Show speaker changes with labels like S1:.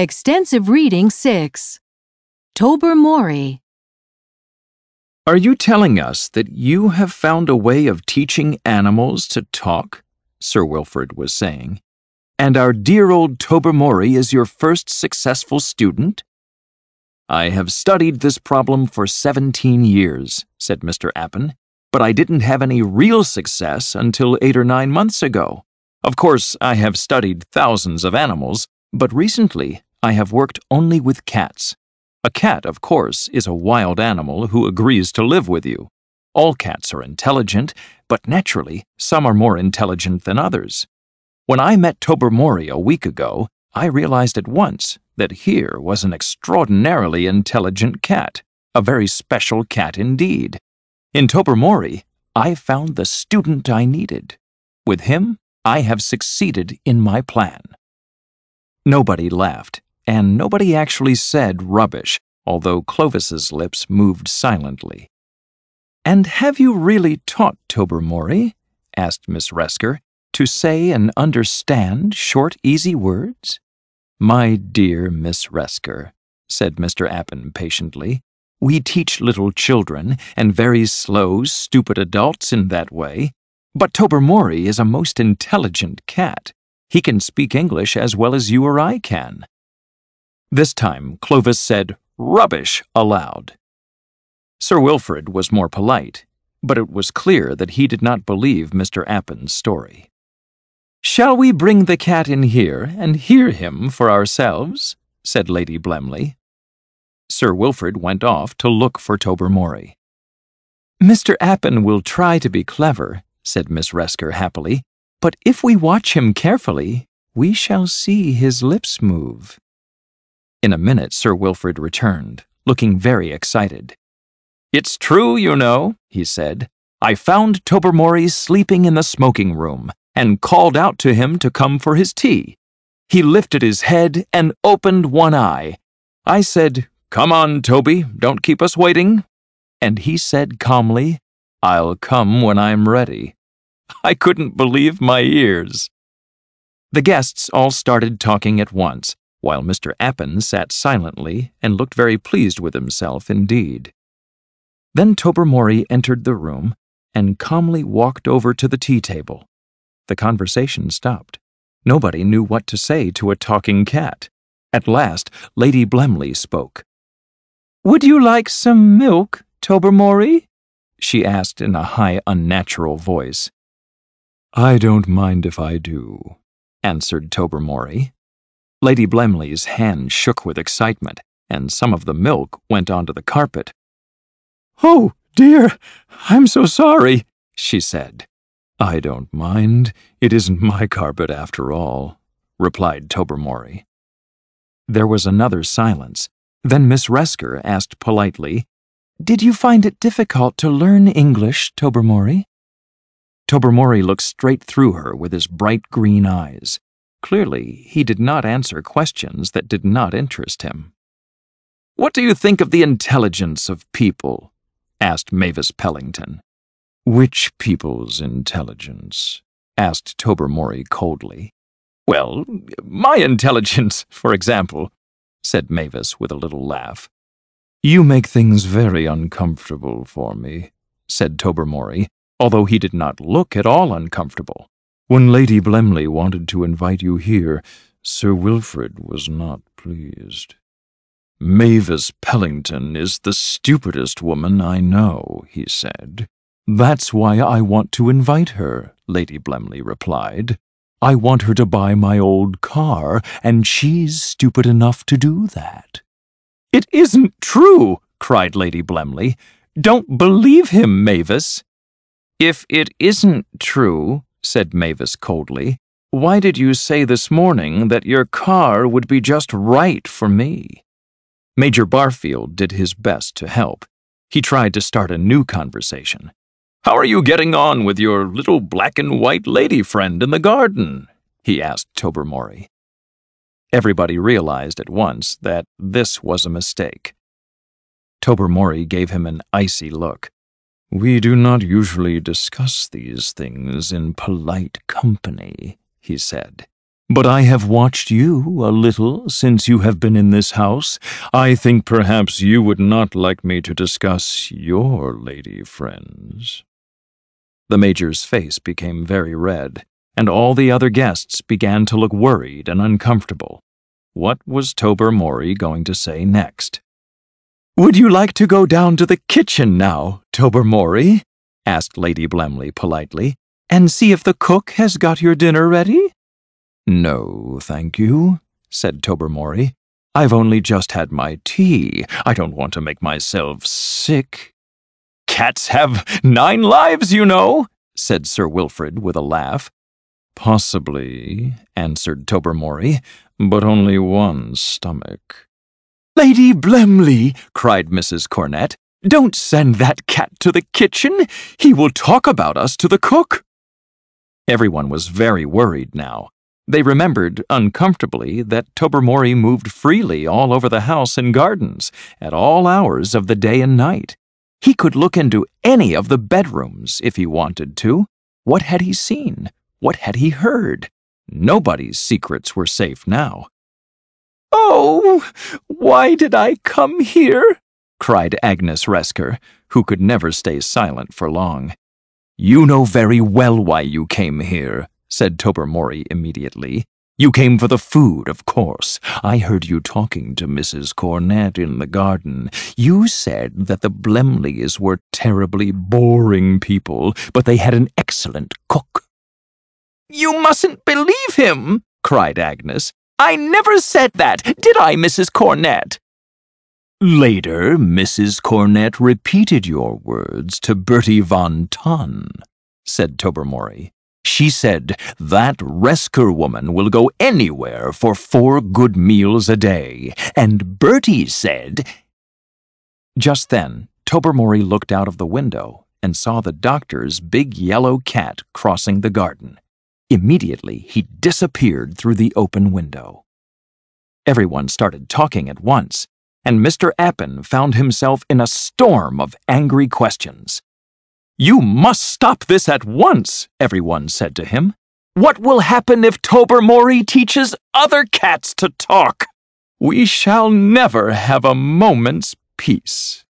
S1: Extensive Reading 6. Tobermory.
S2: Are you telling us that you have found a way of teaching animals to talk? Sir Wilfrid was saying. And our dear old Tobermory is your first successful student? I have studied this problem for 17 years, said Mr. Appin, but I didn't have any real success until eight or nine months ago. Of course, I have studied thousands of animals, but recently I have worked only with cats. A cat, of course, is a wild animal who agrees to live with you. All cats are intelligent, but naturally, some are more intelligent than others. When I met Tobermory a week ago, I realized at once that here was an extraordinarily intelligent cat, a very special cat indeed. In Tobermory, I found the student I needed. With him, I have succeeded in my plan. Nobody laughed, and nobody actually said rubbish, although Clovis's lips moved silently. And have you really taught Tobermory, asked Miss Resker, to say and understand short, easy words? My dear Miss Resker, said Mr. Appin patiently, we teach little children and very slow, stupid adults in that way. But Tobermory is a most intelligent cat. He can speak English as well as you or I can. This time Clovis said rubbish aloud. Sir Wilfrid was more polite, but it was clear that he did not believe Mr. Appin's story. Shall we bring the cat in here and hear him for ourselves? said Lady Blemley. Sir Wilfrid went off to look for Tobermory. Mr. Appin will try to be clever, said Miss Resker happily, but if we watch him carefully, we shall see his lips move. In a minute, Sir Wilfrid returned, looking very excited. It's true, you know, he said. I found Tobermory sleeping in the smoking room and called out to him to come for his tea. He lifted his head and opened one eye. I said, Come on, Toby, don't keep us waiting. And he said calmly, I'll come when I'm ready. I couldn't believe my ears. The guests all started talking at once, while Mr. Appin sat silently and looked very pleased with himself indeed. Then Tobermory entered the room and calmly walked over to the tea table. The conversation stopped. Nobody knew what to say to a talking cat. At last, Lady Blemley spoke. Would you like some milk, Tobermory? she asked in a high, unnatural voice. I don't mind if I do, answered Tobermory. Lady Blemley's hand shook with excitement, and some of the milk went onto the carpet. Oh, dear, I'm so sorry, she said. I don't mind. It isn't my carpet after all, replied Tobermory. There was another silence. Then Miss Resker asked politely, Did you find it difficult to learn English, Tobermory? Tobermory looked straight through her with his bright green eyes. Clearly, he did not answer questions that did not interest him. What do you think of the intelligence of people? asked Mavis Pellington. Which people's intelligence? asked Tobermory coldly. Well, my intelligence, for example, said Mavis with a little laugh. You make things very uncomfortable for me, said Tobermory, although he did not look at all uncomfortable. When Lady Blemley wanted to invite you here, Sir Wilfrid was not pleased. Mavis Pellington is the stupidest woman I know, he said. That's why I want to invite her, Lady Blemley replied. I want her to buy my old car, and she's stupid enough to do that. It isn't true, cried Lady Blemley. Don't believe him, Mavis. If it isn't true, said Mavis coldly, why did you say this morning that your car would be just right for me? Major Barfield did his best to help. He tried to start a new conversation. How are you getting on with your little black and white lady friend in the garden? he asked Tobermory. Everybody realized at once that this was a mistake. Tobermory gave him an icy look. We do not usually discuss these things in polite company, he said. But I have watched you a little since you have been in this house. I think perhaps you would not like me to discuss your lady friends. The Major's face became very red, and all the other guests began to look worried and uncomfortable. What was Tobermory going to say next? Would you like to go down to the kitchen now, Tobermory? asked Lady Blemley politely, and see if the cook has got your dinner ready? No, thank you, said Tobermory. I've only just had my tea. I don't want to make myself sick. Cats have nine lives, you know, said Sir Wilfrid with a laugh. Possibly, answered Tobermory, but only one stomach. Lady Blemley, cried Mrs. Cornett, don't send that cat to the kitchen. He will talk about us to the cook. Everyone was very worried now. They remembered, uncomfortably, that Tobermory moved freely all over the house and gardens, at all hours of the day and night. He could look into any of the bedrooms if he wanted to. What had he seen? What had he heard? Nobody's secrets were safe now. Oh, why did I come here? cried Agnes Resker, who could never stay silent for long. You know very well why you came here, said Tobermory immediately. You came for the food, of course. I heard you talking to Mrs. Cornett in the garden. You said that the Blemleys were terribly boring people, but they had an excellent cook. You mustn't believe him, cried Agnes. I never said that, did I, Mrs. Cornett? Later, Mrs. Cornett repeated your words to Bertie van Tahn, said Tobermory. She said, That Resker woman will go anywhere for four good meals a day. And Bertie said. Just then, Tobermory looked out of the window and saw the doctor's big yellow cat crossing the garden. Immediately, he disappeared through the open window. Everyone started talking at once, and Mr. Appin found himself in a storm of angry questions. You must stop this at once, everyone said to him. What will happen if Tobermory teaches other cats to talk? We shall never have a moment's peace.